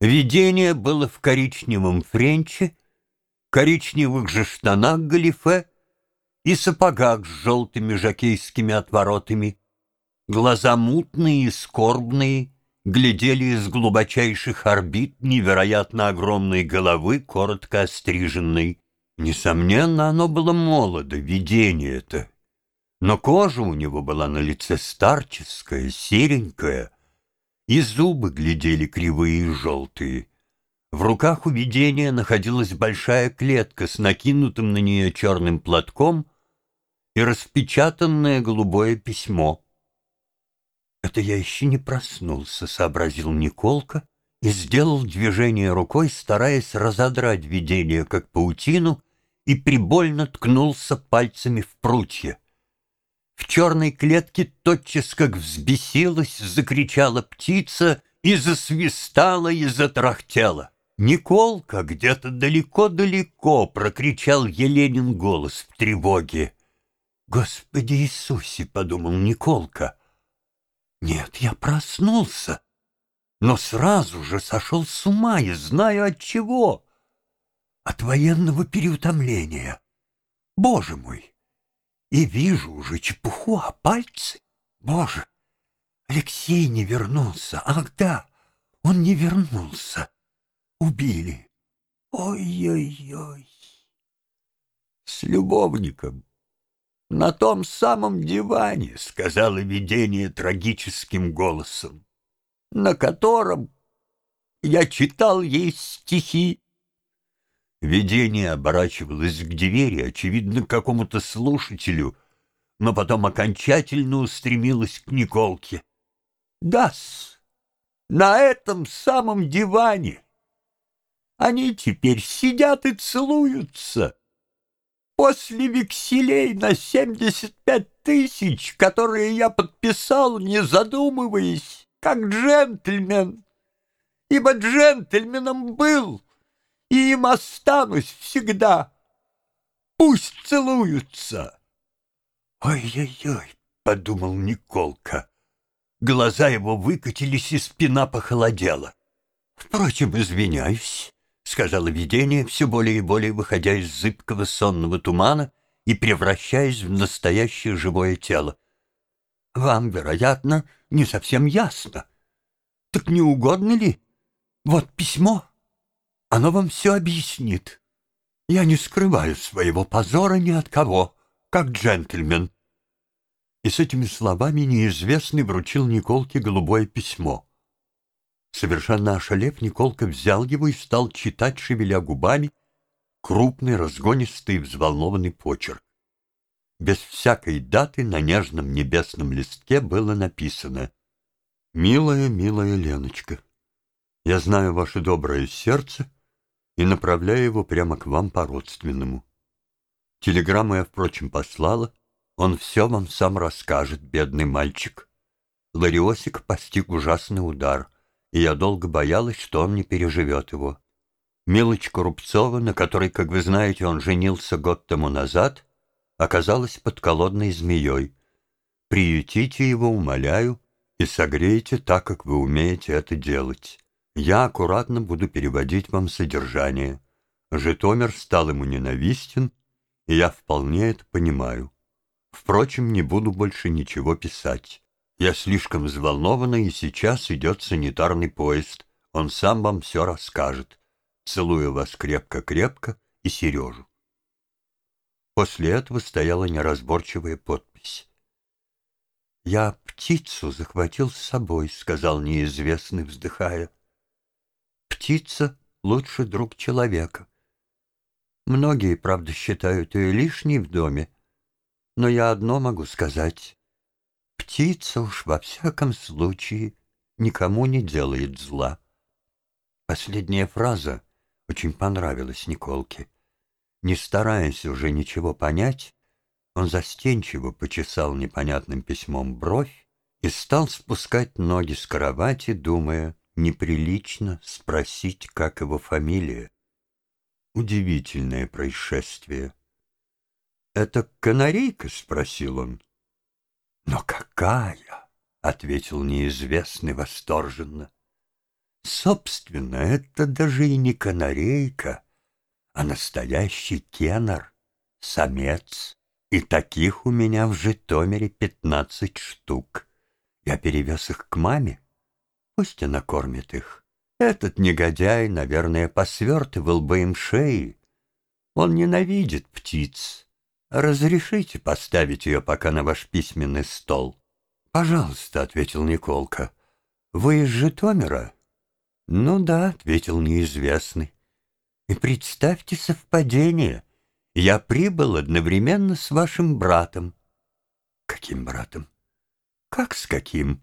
Видение было в коричневом френче, коричневых же штанах галифе и сапогах с желтыми жакейскими отворотами. Глаза мутные и скорбные, глядели из глубочайших орбит невероятно огромной головы, коротко остриженной. Несомненно, оно было молодо, видение это. Но кожа у него была на лице старческая, серенькая, и зубы глядели кривые и желтые. В руках у видения находилась большая клетка с накинутым на нее черным платком и распечатанное голубое письмо. «Это я еще не проснулся», — сообразил Николка и сделал движение рукой, стараясь разодрать видение, как паутину, и прибольно ткнулся пальцами в прутья. В черной клетке тотчас как взбесилась, закричала птица и засвистала и затрахтела. «Николка, где-то далеко-далеко!» — прокричал Еленин голос в тревоге. «Господи Иисусе!» — подумал Николка. «Нет, я проснулся, но сразу же сошел с ума и знаю от чего. От военного переутомления. Боже мой! И вижу уже чепуху, а пальцы... Боже! Алексей не вернулся. Ах да, он не вернулся. Убили. Ой-ой-ой. С любовником. На том самом диване, сказала видение трагическим голосом, на котором я читал ей стихи. Видение оборачивалось к двери, очевидно, к какому-то слушателю, но потом окончательно устремилось к Николке. «Да-с, на этом самом диване!» Они теперь сидят и целуются. После векселей на семьдесят пять тысяч, которые я подписал, не задумываясь, как джентльмен, ибо джентльменом был, и им останусь всегда. Пусть целуются. «Ой-ой-ой», — подумал Николка. Глаза его выкатились, и спина похолодела. «Впрочем, извиняюсь. — сказала видение, все более и более выходя из зыбкого сонного тумана и превращаясь в настоящее живое тело. «Вам, вероятно, не совсем ясно. Так не угодно ли? Вот письмо. Оно вам все объяснит. Я не скрываю своего позора ни от кого, как джентльмен». И с этими словами неизвестный вручил Николке голубое письмо. Совершенно ошалев, Николка взял его и стал читать, шевеля губами, крупный, разгонистый и взволнованный почерк. Без всякой даты на нежном небесном листке было написано «Милая, милая Леночка, я знаю ваше доброе сердце и направляю его прямо к вам по-родственному. Телеграмму я, впрочем, послала, он все вам сам расскажет, бедный мальчик». Лариосик постиг ужасный удар — и я долго боялась, что он не переживет его. Милочка Рубцова, на которой, как вы знаете, он женился год тому назад, оказалась подколодной змеей. Приютите его, умоляю, и согрейте так, как вы умеете это делать. Я аккуратно буду переводить вам содержание. Житомир стал ему ненавистен, и я вполне это понимаю. Впрочем, не буду больше ничего писать. Я слишком взволнована, и сейчас идет санитарный поезд. Он сам вам все расскажет. Целую вас крепко-крепко и Сережу. После этого стояла неразборчивая подпись. «Я птицу захватил с собой», — сказал неизвестный, вздыхая. «Птица — лучший друг человека. Многие, правда, считают ее лишней в доме, но я одно могу сказать. Птица уж во всяком случае никому не делает зла. Последняя фраза очень понравилась Николке. Не стараясь уже ничего понять, он застенчиво почесал непонятным письмом бровь и стал спускать ноги с кровати, думая, неприлично спросить, как его фамилия. Удивительное происшествие. «Это канарейка?» — спросил он. «Но какая?» — ответил неизвестный восторженно. Собственно, это даже и не канарейка, а настоящий кеннер, самец. И таких у меня в Житомире пятнадцать штук. Я перевез их к маме. Пусть она кормит их. Этот негодяй, наверное, посвертывал бы им шеи. Он ненавидит птиц. Разрешите поставить ее пока на ваш письменный стол? «Пожалуйста», — ответил Николка. «Вы из Житомира?» «Ну да», — ответил неизвестный. «И представьте совпадение. Я прибыл одновременно с вашим братом». «Каким братом?» «Как с каким?»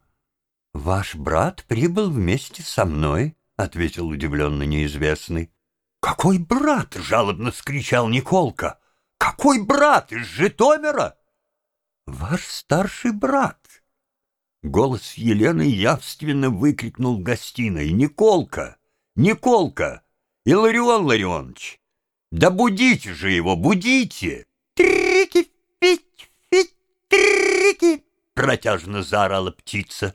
«Ваш брат прибыл вместе со мной», — ответил удивленно неизвестный. «Какой брат?» — жалобно скричал Николка. «Какой брат из Житомира?» «Ваш старший брат». Голос Елены явственно выкрикнул в гостиной. «Николка! Николка! Иларион Ларионович! Да будите же его, будите!» «Трики, фить, фить, трики!» Протяжно заорала птица.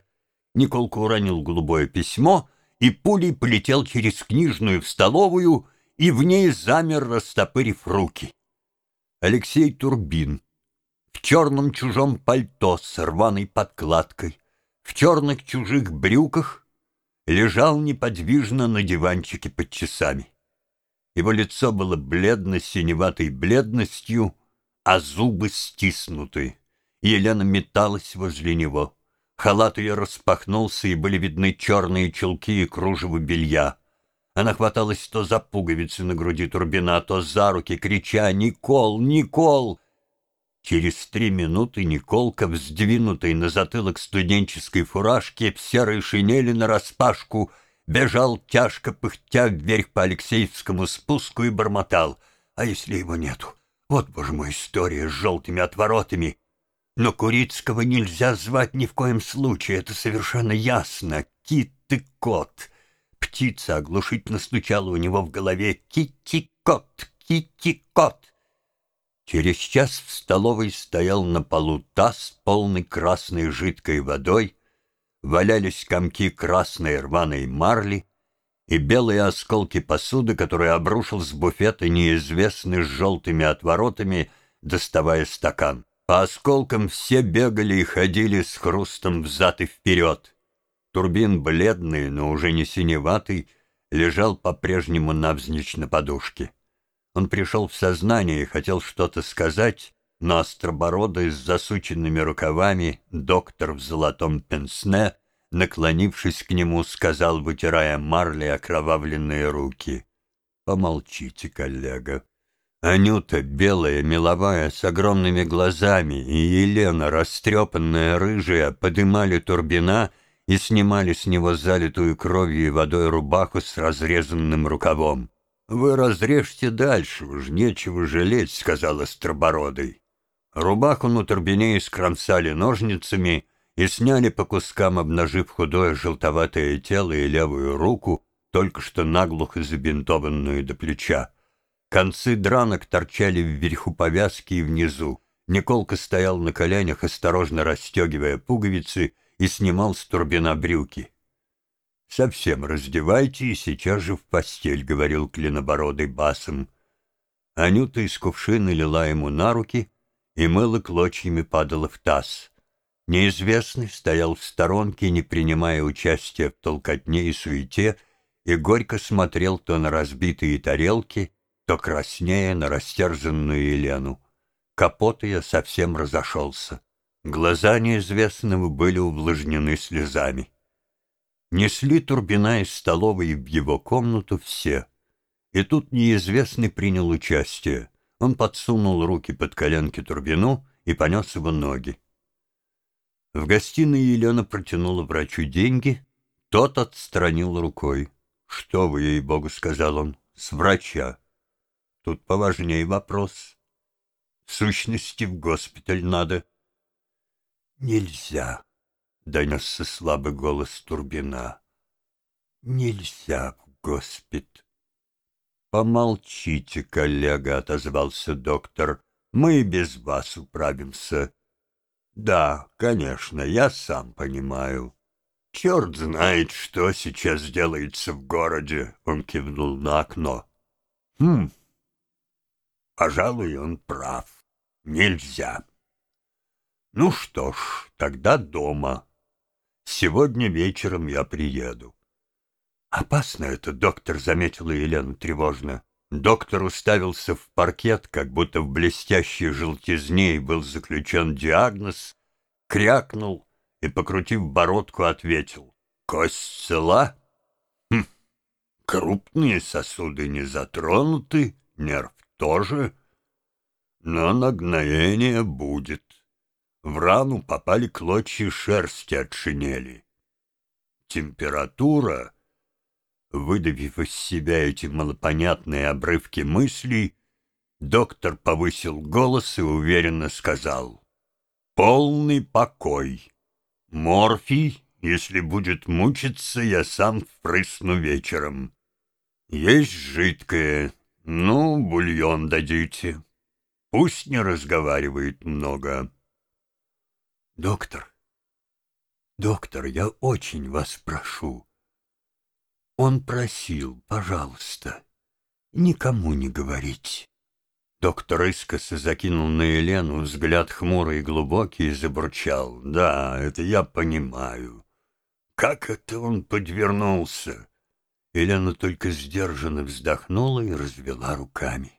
Николка уронил голубое письмо и пулей полетел через книжную в столовую и в ней замер, растопырив руки. Алексей Турбин в черном чужом пальто с рваной подкладкой, в черных чужих брюках, лежал неподвижно на диванчике под часами. Его лицо было бледно-синеватой бледностью, а зубы стиснуты. Елена металась возле него. Халат ее распахнулся, и были видны черные чулки и кружево белья. Она хваталась то за пуговицы на груди Турбина, то за руки, крича «Никол! Никол!». Через три минуты Николка, вздвинутый на затылок студенческой фуражки, в серой шинели нараспашку, бежал тяжко пыхтя вверх по Алексеевскому спуску и бормотал. А если его нету? Вот, боже мой, история с желтыми отворотами. Но Курицкого нельзя звать ни в коем случае, это совершенно ясно. Кит и кот. Птица оглушительно стучала у него в голове. Кити-кот, кити-кот. Через час в столовой стоял на полу таз, полный красной жидкой водой, валялись комки красной рваной марли и белые осколки посуды, которые обрушил с буфета неизвестный с желтыми отворотами, доставая стакан. По осколкам все бегали и ходили с хрустом взад и вперед. Турбин, бледный, но уже не синеватый, лежал по-прежнему навзничь на подушке. Он пришел в сознание и хотел что-то сказать, но остробородый с засученными рукавами доктор в золотом пенсне, наклонившись к нему, сказал, вытирая марли окровавленные руки, «Помолчите, коллега». Анюта, белая, меловая, с огромными глазами, и Елена, растрепанная, рыжая, подымали Турбина и снимали с него залитую кровью и водой рубаху с разрезанным рукавом. «Вы разрежьте дальше, уж нечего жалеть», — сказал Остробородый. Рубаху на турбине искромсали ножницами и сняли по кускам, обнажив худое желтоватое тело и левую руку, только что наглухо забинтованную до плеча. Концы дранок торчали вверху повязки и внизу. Николка стоял на коленях, осторожно расстегивая пуговицы, и снимал с турбина брюки. «Совсем раздевайте и сейчас же в постель», — говорил клинобородый басом. Анюта из кувшина лила ему на руки, и мыло клочьями падало в таз. Неизвестный стоял в сторонке, не принимая участия в толкотне и суете, и горько смотрел то на разбитые тарелки, то краснее на растерзанную Елену. Капот ее совсем разошелся. Глаза неизвестного были увлажнены слезами. Несли Турбина из столовой в его комнату все. И тут неизвестный принял участие. Он подсунул руки под коленки Турбину и понес его ноги. В гостиной Елена протянула врачу деньги, тот отстранил рукой. «Что вы, ей-богу», — сказал он, — «с врача. Тут поважнее вопрос. Сущности, в госпиталь надо». «Нельзя», — донесся слабый голос Турбина. «Нельзя в госпит». «Помолчите, коллега», — отозвался доктор. «Мы и без вас управимся». «Да, конечно, я сам понимаю». Черт знает, что сейчас делается в городе, он кивнул на окно. Хм, пожалуй, он прав. Нельзя. Ну что ж, тогда дома. Сегодня вечером я приеду. Опасно это, доктор, заметила Елена тревожно. Доктор уставился в паркет, как будто в блестящей желтизне был заключен диагноз, крякнул и, покрутив бородку, ответил. «Кость цела? Хм, крупные сосуды не затронуты, нерв тоже, но нагноение будет. В рану попали клочья шерсти от шинели. Температура Выдавив из себя эти малопонятные обрывки мыслей, доктор повысил голос и уверенно сказал «Полный покой. Морфий, если будет мучиться, я сам впрысну вечером. Есть жидкое, ну, бульон дадите. Пусть не разговаривает много». «Доктор, доктор, я очень вас прошу». Он просил, пожалуйста, никому не говорить. Доктор искоса закинул на Елену взгляд хмурый и глубокий и забурчал. «Да, это я понимаю. Как это он подвернулся?» Елена только сдержанно вздохнула и развела руками.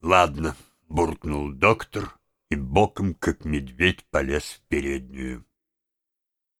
«Ладно», — буркнул доктор и боком, как медведь, полез в переднюю.